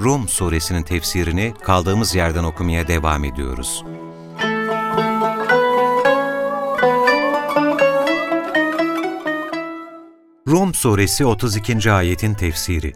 Rum suresinin tefsirini kaldığımız yerden okumaya devam ediyoruz. Rum suresi 32. ayetin tefsiri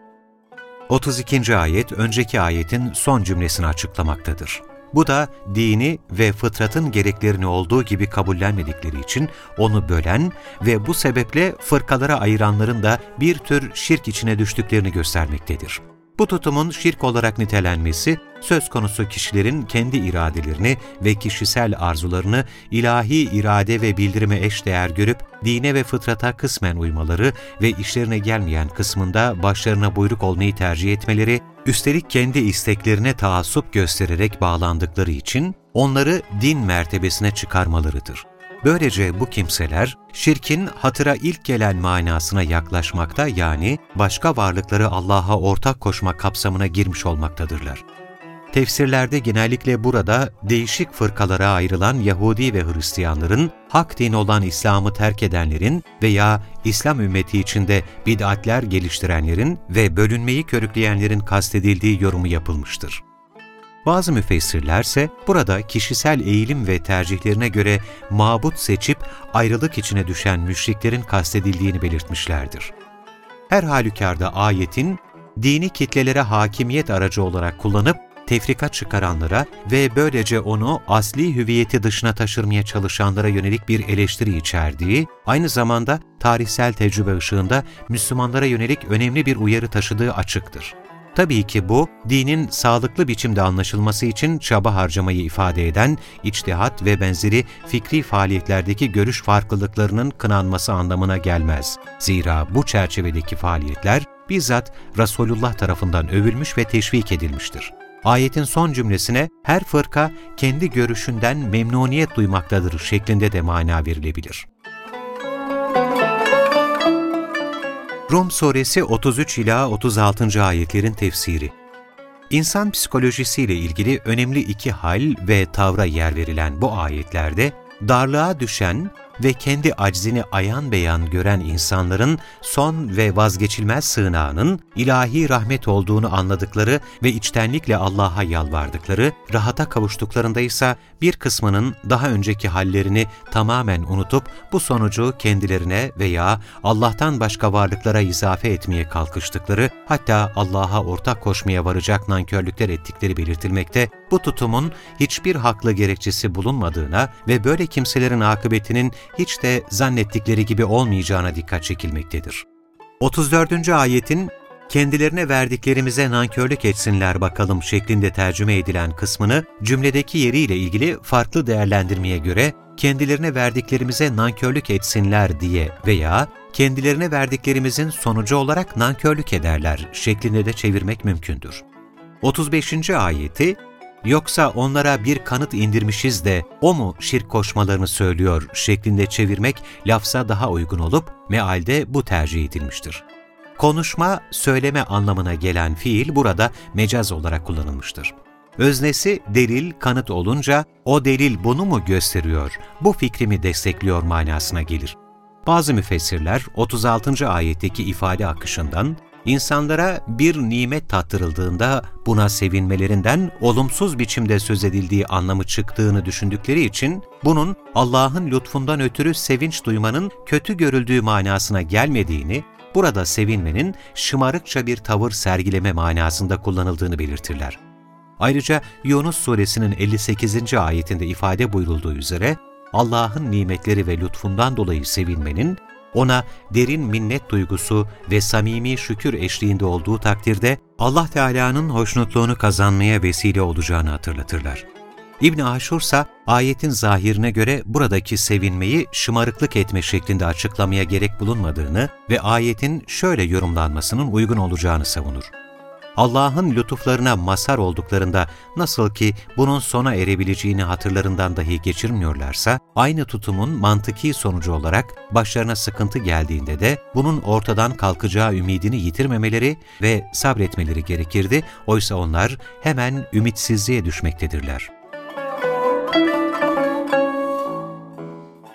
32. ayet önceki ayetin son cümlesini açıklamaktadır. Bu da dini ve fıtratın gereklerini olduğu gibi kabullenmedikleri için onu bölen ve bu sebeple fırkalara ayıranların da bir tür şirk içine düştüklerini göstermektedir. Bu tutumun şirk olarak nitelenmesi, söz konusu kişilerin kendi iradelerini ve kişisel arzularını ilahi irade ve bildirime eşdeğer görüp, dine ve fıtrata kısmen uymaları ve işlerine gelmeyen kısmında başlarına buyruk olmayı tercih etmeleri, üstelik kendi isteklerine taassup göstererek bağlandıkları için onları din mertebesine çıkarmalarıdır. Böylece bu kimseler şirkin hatıra ilk gelen manasına yaklaşmakta yani başka varlıkları Allah'a ortak koşma kapsamına girmiş olmaktadırlar. Tefsirlerde genellikle burada değişik fırkalara ayrılan Yahudi ve Hristiyanların, hak din olan İslam'ı terk edenlerin veya İslam ümmeti içinde bid'atler geliştirenlerin ve bölünmeyi körükleyenlerin kastedildiği yorumu yapılmıştır. Bazı müfessirlerse burada kişisel eğilim ve tercihlerine göre mabut seçip ayrılık içine düşen müşriklerin kastedildiğini belirtmişlerdir. Her halükarda ayetin dini kitlelere hakimiyet aracı olarak kullanıp tefrika çıkaranlara ve böylece onu asli hüviyeti dışına taşırmaya çalışanlara yönelik bir eleştiri içerdiği, aynı zamanda tarihsel tecrübe ışığında Müslümanlara yönelik önemli bir uyarı taşıdığı açıktır. Tabii ki bu, dinin sağlıklı biçimde anlaşılması için çaba harcamayı ifade eden içtihat ve benzeri fikri faaliyetlerdeki görüş farklılıklarının kınanması anlamına gelmez. Zira bu çerçevedeki faaliyetler bizzat Resulullah tarafından övülmüş ve teşvik edilmiştir. Ayetin son cümlesine her fırka kendi görüşünden memnuniyet duymaktadır şeklinde de mana verilebilir. Rum Suresi 33 ila 36. ayetlerin tefsiri. İnsan psikolojisiyle ilgili önemli iki hal ve tavra yer verilen bu ayetlerde darlığa düşen ve kendi aczini ayan beyan gören insanların son ve vazgeçilmez sığınağının ilahi rahmet olduğunu anladıkları ve içtenlikle Allah'a yalvardıkları, rahata kavuştuklarında ise bir kısmının daha önceki hallerini tamamen unutup bu sonucu kendilerine veya Allah'tan başka varlıklara izafe etmeye kalkıştıkları, hatta Allah'a ortak koşmaya varacak nankörlükler ettikleri belirtilmekte, bu tutumun hiçbir haklı gerekçesi bulunmadığına ve böyle kimselerin akıbetinin hiç de zannettikleri gibi olmayacağına dikkat çekilmektedir. 34. ayetin kendilerine verdiklerimize nankörlük etsinler bakalım şeklinde tercüme edilen kısmını cümledeki yeriyle ilgili farklı değerlendirmeye göre kendilerine verdiklerimize nankörlük etsinler diye veya kendilerine verdiklerimizin sonucu olarak nankörlük ederler şeklinde de çevirmek mümkündür. 35. ayeti yoksa onlara bir kanıt indirmişiz de o mu şirk koşmalarını söylüyor şeklinde çevirmek lafza daha uygun olup mealde bu tercih edilmiştir. Konuşma, söyleme anlamına gelen fiil burada mecaz olarak kullanılmıştır. Öznesi delil, kanıt olunca o delil bunu mu gösteriyor, bu fikrimi destekliyor manasına gelir. Bazı müfessirler 36. ayetteki ifade akışından insanlara bir nimet tattırıldığında buna sevinmelerinden olumsuz biçimde söz edildiği anlamı çıktığını düşündükleri için bunun Allah'ın lütfundan ötürü sevinç duymanın kötü görüldüğü manasına gelmediğini, burada sevinmenin şımarıkça bir tavır sergileme manasında kullanıldığını belirtirler. Ayrıca Yunus suresinin 58. ayetinde ifade buyurulduğu üzere Allah'ın nimetleri ve lütfundan dolayı sevinmenin ona derin minnet duygusu ve samimi şükür eşliğinde olduğu takdirde Allah Teala'nın hoşnutluğunu kazanmaya vesile olacağını hatırlatırlar. İbn Aşur ise ayetin zahirine göre buradaki sevinmeyi şımarıklık etme şeklinde açıklamaya gerek bulunmadığını ve ayetin şöyle yorumlanmasının uygun olacağını savunur. Allah'ın lütuflarına mazhar olduklarında nasıl ki bunun sona erebileceğini hatırlarından dahi geçirmiyorlarsa, aynı tutumun mantıki sonucu olarak başlarına sıkıntı geldiğinde de bunun ortadan kalkacağı ümidini yitirmemeleri ve sabretmeleri gerekirdi. Oysa onlar hemen ümitsizliğe düşmektedirler.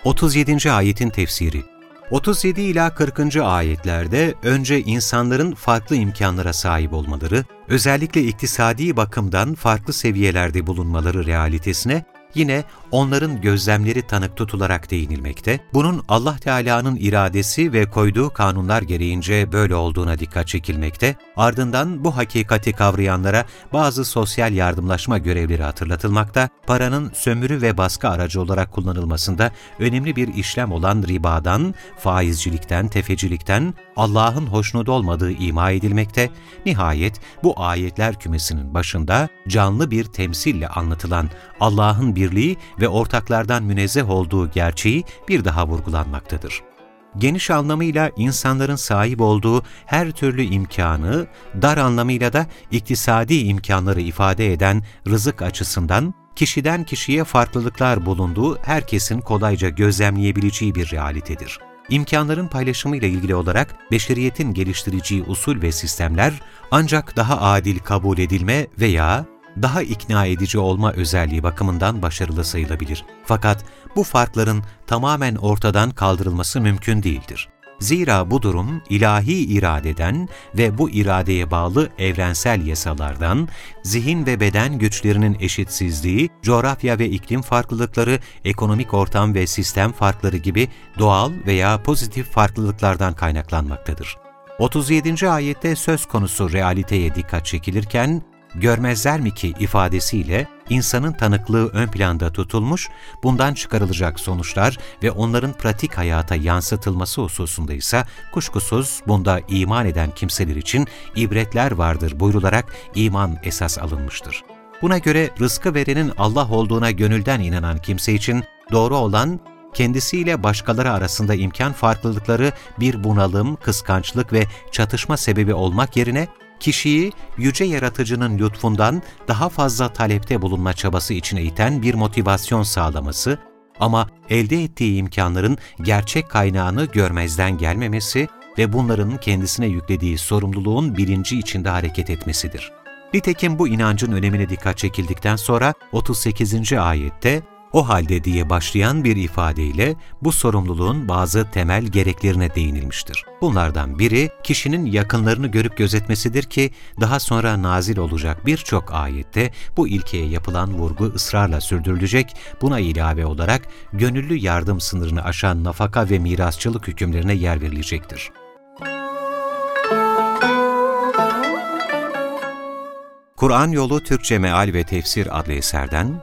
37. Ayetin Tefsiri 37 ila 40. ayetlerde önce insanların farklı imkanlara sahip olmaları, özellikle iktisadi bakımdan farklı seviyelerde bulunmaları realitesine yine onların gözlemleri tanık tutularak değinilmekte, bunun Allah Teala'nın iradesi ve koyduğu kanunlar gereğince böyle olduğuna dikkat çekilmekte, ardından bu hakikati kavrayanlara bazı sosyal yardımlaşma görevleri hatırlatılmakta, paranın sömürü ve baskı aracı olarak kullanılmasında önemli bir işlem olan ribadan, faizcilikten, tefecilikten, Allah'ın hoşnut olmadığı ima edilmekte, nihayet bu ayetler kümesinin başında canlı bir temsille anlatılan Allah'ın birliği ve ortaklardan münezzeh olduğu gerçeği bir daha vurgulanmaktadır. Geniş anlamıyla insanların sahip olduğu her türlü imkanı, dar anlamıyla da iktisadi imkanları ifade eden rızık açısından kişiden kişiye farklılıklar bulunduğu herkesin kolayca gözlemleyebileceği bir realitedir. İmkanların paylaşımıyla ilgili olarak beşeriyetin geliştireceği usul ve sistemler ancak daha adil kabul edilme veya daha ikna edici olma özelliği bakımından başarılı sayılabilir. Fakat bu farkların tamamen ortadan kaldırılması mümkün değildir. Zira bu durum ilahi iradeden ve bu iradeye bağlı evrensel yasalardan, zihin ve beden güçlerinin eşitsizliği, coğrafya ve iklim farklılıkları, ekonomik ortam ve sistem farkları gibi doğal veya pozitif farklılıklardan kaynaklanmaktadır. 37. ayette söz konusu realiteye dikkat çekilirken, görmezler mi ki ifadesiyle insanın tanıklığı ön planda tutulmuş, bundan çıkarılacak sonuçlar ve onların pratik hayata yansıtılması hususunda ise kuşkusuz bunda iman eden kimseler için ibretler vardır buyrularak iman esas alınmıştır. Buna göre rızkı verenin Allah olduğuna gönülden inanan kimse için doğru olan kendisiyle başkaları arasında imkan farklılıkları bir bunalım, kıskançlık ve çatışma sebebi olmak yerine kişiyi yüce yaratıcının lütfundan daha fazla talepte bulunma çabası içine iten bir motivasyon sağlaması ama elde ettiği imkanların gerçek kaynağını görmezden gelmemesi ve bunların kendisine yüklediği sorumluluğun bilinci içinde hareket etmesidir. Nitekim bu inancın önemine dikkat çekildikten sonra 38. ayette o halde diye başlayan bir ifadeyle bu sorumluluğun bazı temel gereklerine değinilmiştir. Bunlardan biri kişinin yakınlarını görüp gözetmesidir ki daha sonra nazil olacak birçok ayette bu ilkeye yapılan vurgu ısrarla sürdürülecek, buna ilave olarak gönüllü yardım sınırını aşan nafaka ve mirasçılık hükümlerine yer verilecektir. Kur'an Yolu Türkçe Meal ve Tefsir adlı eserden